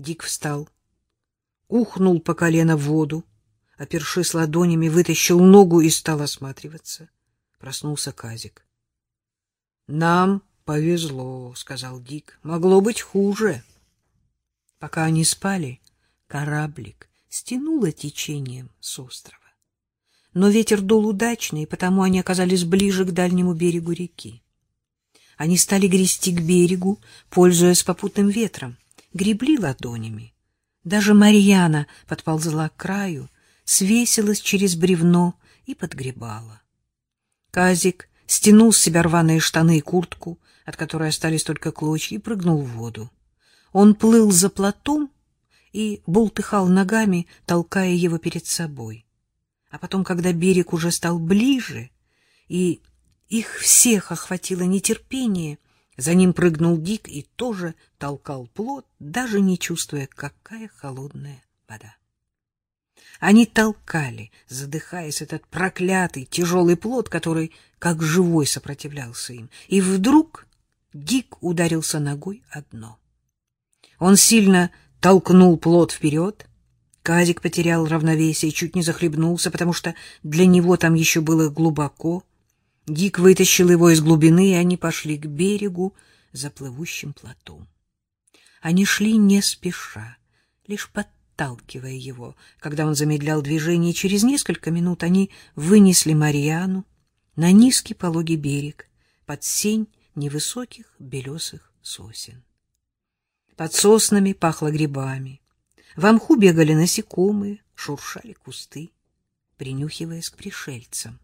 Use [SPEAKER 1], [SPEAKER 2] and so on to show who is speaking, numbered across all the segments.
[SPEAKER 1] Дик встал, ухнул по колено в воду, опершись ладонями, вытащил ногу и стал осматриваться. Проснулся Казик. — Нам повезло, — сказал Дик. — Могло быть хуже. Пока они спали, кораблик стянуло течением с острова. Но ветер дул удачно, и потому они оказались ближе к дальнему берегу реки. Они стали грести к берегу, пользуясь попутным ветром, гребли ладонями. Даже Марьяна подползла к краю, свесилась через бревно и подгребала. Казик стянул с себя рваные штаны и куртку, от которой остались только клочья, и прыгнул в воду. Он плыл за плотом и бултыхал ногами, толкая его перед собой. А потом, когда берег уже стал ближе, и их всех охватило нетерпение, за ним прыгнул Дик и тоже толкал плот, даже не чувствуя, какая холодная вода. Они толкали, задыхаясь, этот проклятый тяжелый плот, который как живой сопротивлялся им. И вдруг Дик ударился ногой о дно. Он сильно толкнул плот вперед. Казик потерял равновесие и чуть не захлебнулся, потому что для него там еще было глубоко. Дик вытащил его из глубины, и они пошли к берегу за плывущим плотом. Они шли не спеша, лишь подталкивая его. Когда он замедлял движение, через несколько минут они вынесли Марьяну на низкий пологий берег под сень невысоких белесых сосен. Под соснами пахло грибами. В мху бегали насекомые, шуршали кусты, принюхиваясь к пришельцам.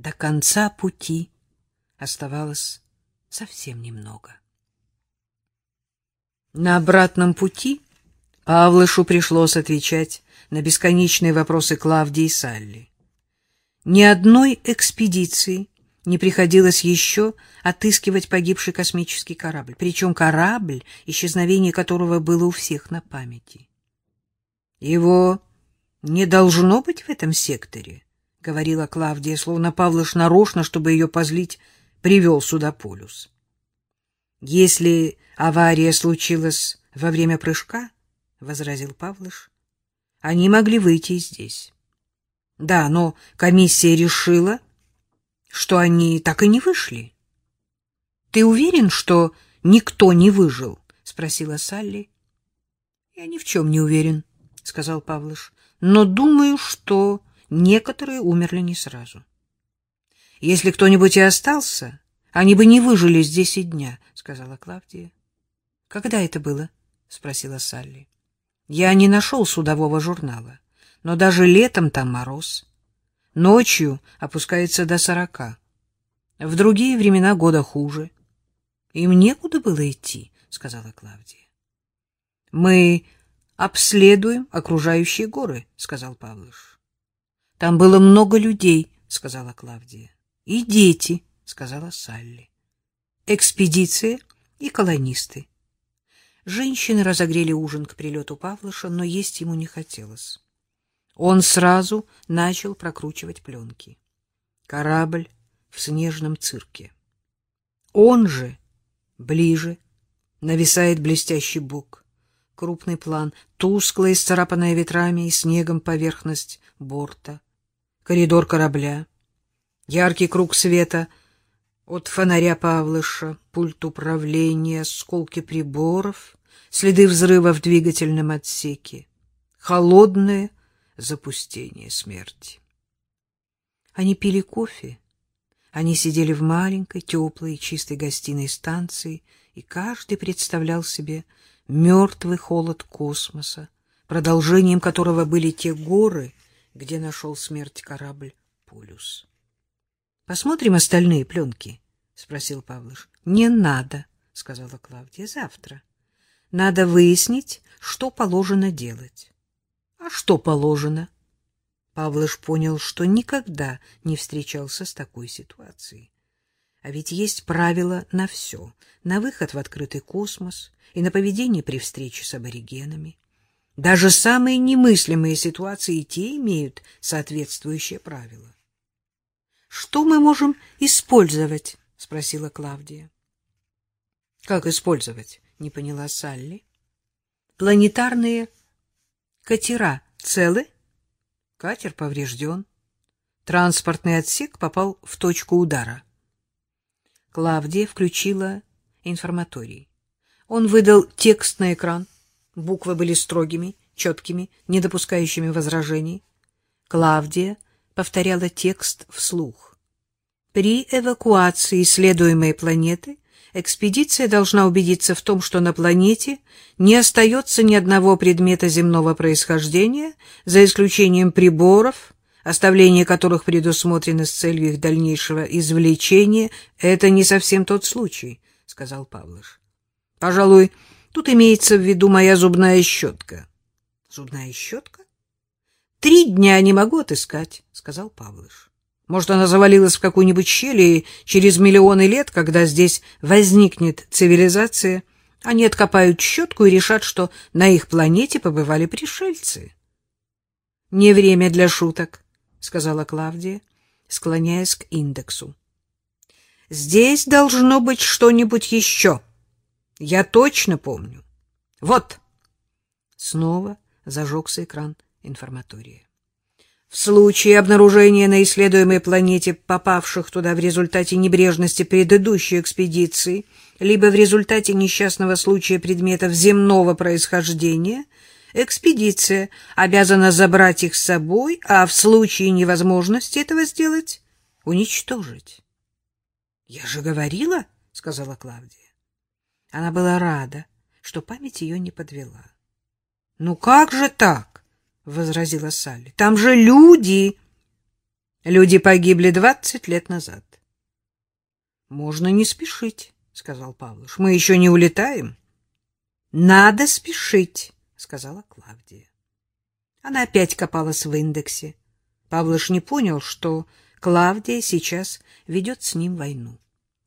[SPEAKER 1] До конца пути оставалось совсем немного. На обратном пути Павлышу пришлось отвечать на бесконечные вопросы Клавдии и Салли. Ни одной экспедиции не приходилось еще отыскивать погибший космический корабль, причем корабль, исчезновение которого было у всех на памяти. Его не должно быть в этом секторе, — говорила Клавдия, словно Павлыш нарочно, чтобы ее позлить, привел сюда полюс. Если авария случилась во время прыжка, — возразил Павлыш, — они могли выйти здесь. Да, но комиссия решила, что они так и не вышли. — Ты уверен, что никто не выжил? — спросила Салли. — Я ни в чем не уверен, — сказал Павлыш, — но думаю, что некоторые умерли не сразу. Если кто-нибудь и остался, они бы не выжили здесь и дня, — сказала Клавдия. — Когда это было? — спросила Салли. — Я не нашел судового журнала, но даже летом там мороз. Ночью опускается до сорока. В другие времена года хуже. Им некуда было идти, — сказала Клавдия. — Мы обследуем окружающие горы, — сказал Павлыш. — Там было много людей, — сказала Клавдия. — И дети, — сказала Салли. — Экспедиция и колонисты. Женщины разогрели ужин к прилету Павлыша, но есть ему не хотелось. Он сразу начал прокручивать пленки. Корабль в снежном цирке. Он же ближе нависает блестящий бок, крупный план, тусклая, исцарапанная ветрами и снегом поверхность борта, коридор корабля, яркий круг света от фонаря Павлыша, пульт управления, осколки приборов, следы взрыва в двигательном отсеке, холодное запустение смерти. Они пили кофе, они сидели в маленькой, теплой и чистой гостиной станции, и каждый представлял себе мертвый холод космоса, продолжением которого были те горы, где нашел смерть корабль «Полюс». — Посмотрим остальные пленки, — спросил Павлыш. — Не надо, — сказала Клавдия, — завтра. Надо выяснить, что положено делать. — А что положено? — Павлыш понял, что никогда не встречался с такой ситуацией. А ведь есть правила на все, на выход в открытый космос и на поведение при встрече с аборигенами. Даже самые немыслимые ситуации те имеют соответствующие правила. — Что мы можем использовать? — спросила Клавдия. — Как использовать? — не поняла Салли. — Планетарные катера целы? Катер поврежден. Транспортный отсек попал в точку удара. Клавдия включила информаторий. Он выдал текст на экран. Буквы были строгими, четкими, не допускающими возражений. Клавдия повторяла текст вслух. При эвакуации исследуемой планеты экспедиция должна убедиться в том, что на планете не остается ни одного предмета земного происхождения, за исключением приборов, оставление которых предусмотрено с целью их дальнейшего извлечения. Это не совсем тот случай, — сказал Павлыш. — Пожалуй, тут имеется в виду моя зубная щетка. — Зубная щетка? — Три дня не могу отыскать, — сказал Павлыш. Может, она завалилась в какую-нибудь щель, и через миллионы лет, когда здесь возникнет цивилизация, они откопают щетку и решат, что на их планете побывали пришельцы. — Не время для шуток, — сказала Клавдия, склоняясь к индексу. — Здесь должно быть что-нибудь еще. Я точно помню. Вот. Снова зажегся экран информатории. В случае обнаружения на исследуемой планете попавших туда в результате небрежности предыдущей экспедиции, либо в результате несчастного случая предметов земного происхождения, экспедиция обязана забрать их с собой, а в случае невозможности этого сделать — уничтожить. — Я же говорила, — сказала Клавдия. Она была рада, что память ее не подвела. — Ну как же так? — возразила Салли. — Там же люди! Люди погибли двадцать лет назад. — Можно не спешить, — сказал Павлуш. — Мы еще не улетаем. — Надо спешить, — сказала Клавдия. Она опять копалась в индексе. Павлуш не понял, что Клавдия сейчас ведет с ним войну.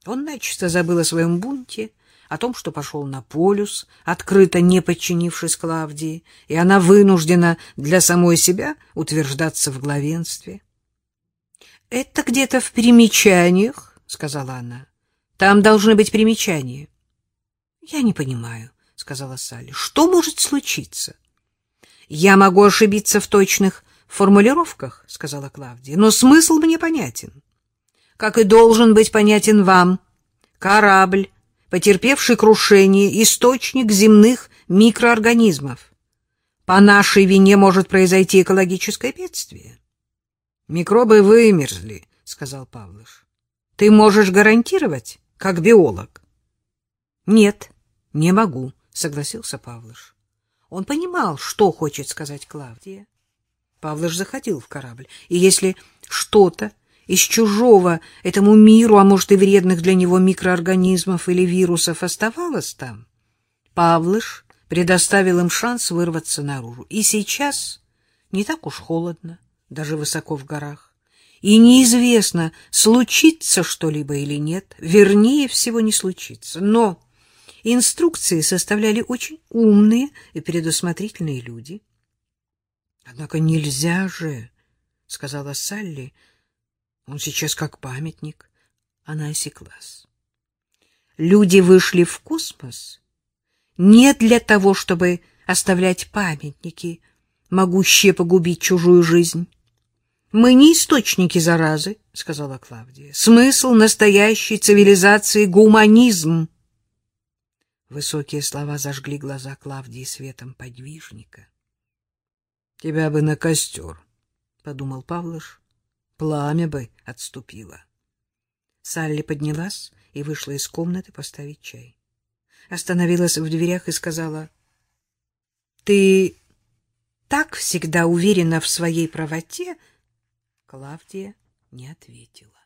[SPEAKER 1] Он начисто забыл о своем бунте, о том, что пошел на полюс, открыто не подчинившись Клавдии, и она вынуждена для самой себя утверждаться в главенстве. — Это где-то в примечаниях, — сказала она. — Там должны быть примечания. — Я не понимаю, — сказала Салли. — Что может случиться? — Я могу ошибиться в точных формулировках, — сказала Клавдия, — но смысл мне понятен. Как и должен быть понятен вам. Корабль потерпевший крушение, источник земных микроорганизмов. По нашей вине может произойти экологическое бедствие. Микробы вымерзли, сказал Павлыш. Ты можешь гарантировать, как биолог? Нет, не могу, согласился Павлыш. Он понимал, что хочет сказать Клавдия. Павлыш заходил в корабль, и если что-то из чужого этому миру, а может и вредных для него микроорганизмов или вирусов оставалось там, Павлыш предоставил им шанс вырваться наружу. И сейчас не так уж холодно, даже высоко в горах. И неизвестно, случится что-либо или нет, вернее всего не случится. Но инструкции составляли очень умные и предусмотрительные люди. — Однако нельзя же, — сказала Салли, — он сейчас как памятник. Она осеклась. Люди вышли в космос не для того, чтобы оставлять памятники, могущие погубить чужую жизнь. Мы не источники заразы, сказала Клавдия. Смысл настоящей цивилизации гуманизм. Высокие слова зажгли глаза Клавдии светом подвижника. Тебя бы на костер, подумал Павлыш пламя бы отступило. Салли поднялась и вышла из комнаты поставить чай. Остановилась в дверях и сказала, — Ты так всегда уверена в своей правоте? Клавдия не ответила.